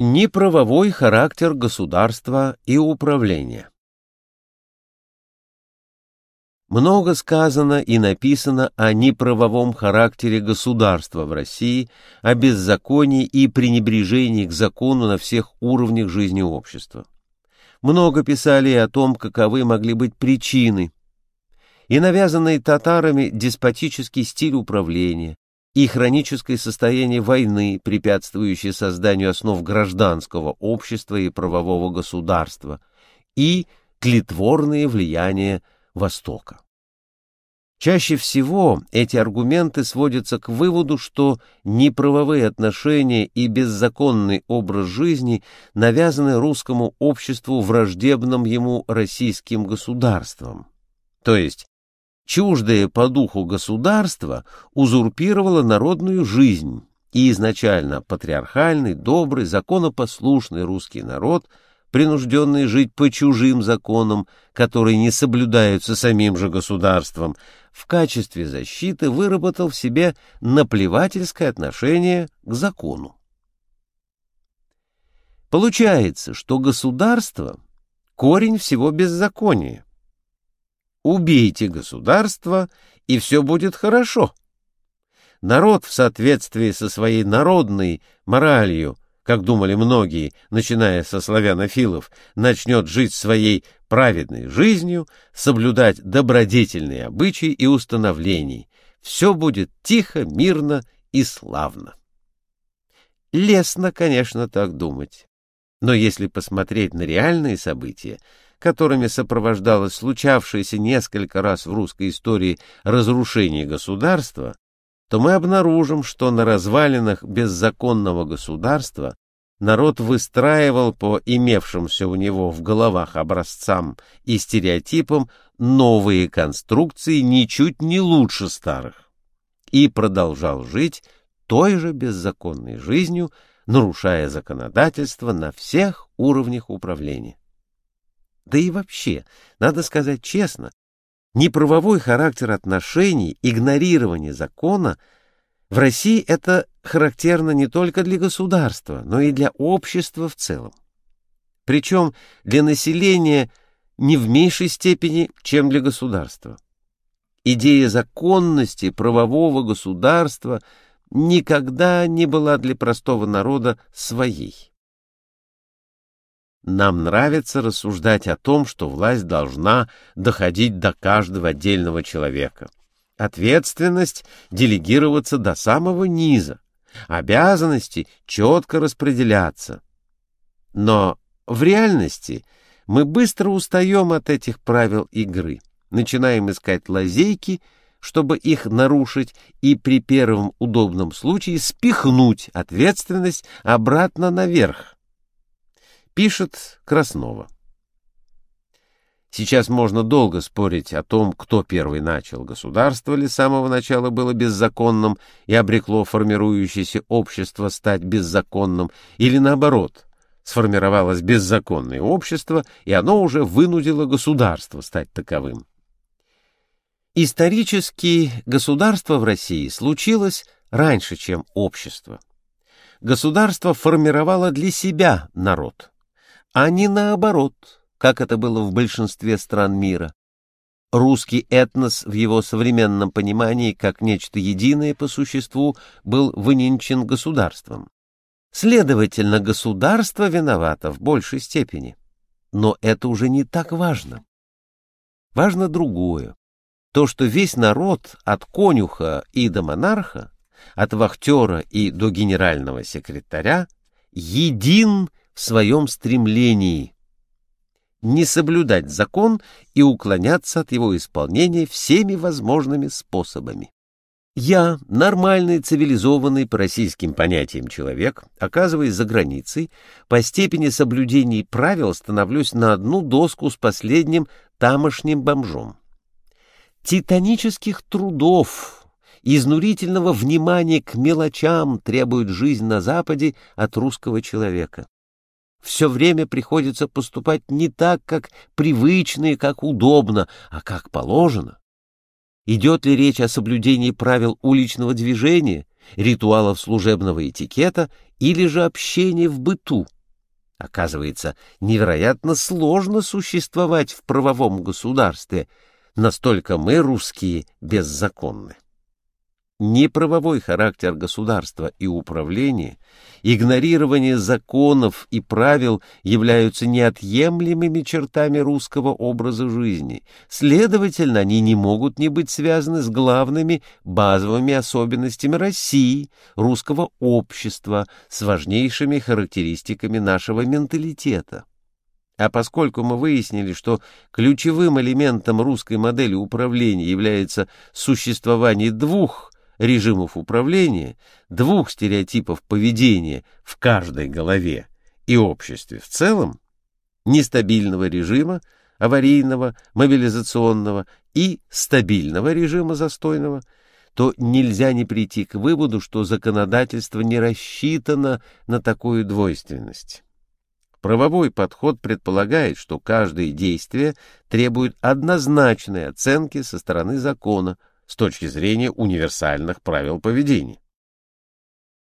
Неправовой характер государства и управления Много сказано и написано о неправовом характере государства в России, о беззаконии и пренебрежении к закону на всех уровнях жизни общества. Много писали и о том, каковы могли быть причины. И навязанный татарами деспотический стиль управления, и хроническое состояние войны, препятствующее созданию основ гражданского общества и правового государства, и тлетворные влияния Востока. Чаще всего эти аргументы сводятся к выводу, что неправовые отношения и беззаконный образ жизни навязаны русскому обществу враждебным ему российским государством. То есть чуждое по духу государство узурпировало народную жизнь, и изначально патриархальный, добрый, законопослушный русский народ, принужденный жить по чужим законам, которые не соблюдаются самим же государством, в качестве защиты выработал в себе наплевательское отношение к закону. Получается, что государство — корень всего беззакония, Убейте государство, и все будет хорошо. Народ в соответствии со своей народной моралью, как думали многие, начиная со славянофилов, начнет жить своей праведной жизнью, соблюдать добродетельные обычаи и установлений. Все будет тихо, мирно и славно. Лестно, конечно, так думать. Но если посмотреть на реальные события, которыми сопровождалось случавшееся несколько раз в русской истории разрушение государства, то мы обнаружим, что на развалинах беззаконного государства народ выстраивал по имевшимся у него в головах образцам и стереотипам новые конструкции ничуть не лучше старых и продолжал жить той же беззаконной жизнью, нарушая законодательство на всех уровнях управления. Да и вообще, надо сказать честно, неправовой характер отношений, игнорирование закона в России это характерно не только для государства, но и для общества в целом. Причем для населения не в меньшей степени, чем для государства. Идея законности правового государства никогда не была для простого народа своей. Нам нравится рассуждать о том, что власть должна доходить до каждого отдельного человека. Ответственность делегироваться до самого низа, обязанности четко распределяться. Но в реальности мы быстро устаем от этих правил игры, начинаем искать лазейки, чтобы их нарушить и при первом удобном случае спихнуть ответственность обратно наверх Пишет Краснова. Сейчас можно долго спорить о том, кто первый начал. Государство ли с самого начала было беззаконным и обрекло формирующееся общество стать беззаконным, или наоборот, сформировалось беззаконное общество, и оно уже вынудило государство стать таковым. Исторически государство в России случилось раньше, чем общество. Государство формировало для себя народ а не наоборот, как это было в большинстве стран мира. Русский этнос в его современном понимании как нечто единое по существу был выненчен государством. Следовательно, государство виновато в большей степени. Но это уже не так важно. Важно другое. То, что весь народ от конюха и до монарха, от вахтера и до генерального секретаря, един своем стремлении не соблюдать закон и уклоняться от его исполнения всеми возможными способами. Я, нормальный, цивилизованный по российским понятиям человек, оказываясь за границей, по степени соблюдений правил становлюсь на одну доску с последним тамошним бомжом. Титанических трудов, изнурительного внимания к мелочам требует жизнь на Западе от русского человека все время приходится поступать не так, как привычно и как удобно, а как положено. Идет ли речь о соблюдении правил уличного движения, ритуалов служебного этикета или же общение в быту. Оказывается, невероятно сложно существовать в правовом государстве, настолько мы, русские, беззаконны неправовой характер государства и управления, игнорирование законов и правил являются неотъемлемыми чертами русского образа жизни. Следовательно, они не могут не быть связаны с главными базовыми особенностями России, русского общества, с важнейшими характеристиками нашего менталитета. А поскольку мы выяснили, что ключевым элементом русской модели управления является существование двух режимов управления, двух стереотипов поведения в каждой голове и обществе в целом, нестабильного режима, аварийного, мобилизационного и стабильного режима застойного, то нельзя не прийти к выводу, что законодательство не рассчитано на такую двойственность. Правовой подход предполагает, что каждое действие требует однозначной оценки со стороны закона, с точки зрения универсальных правил поведения.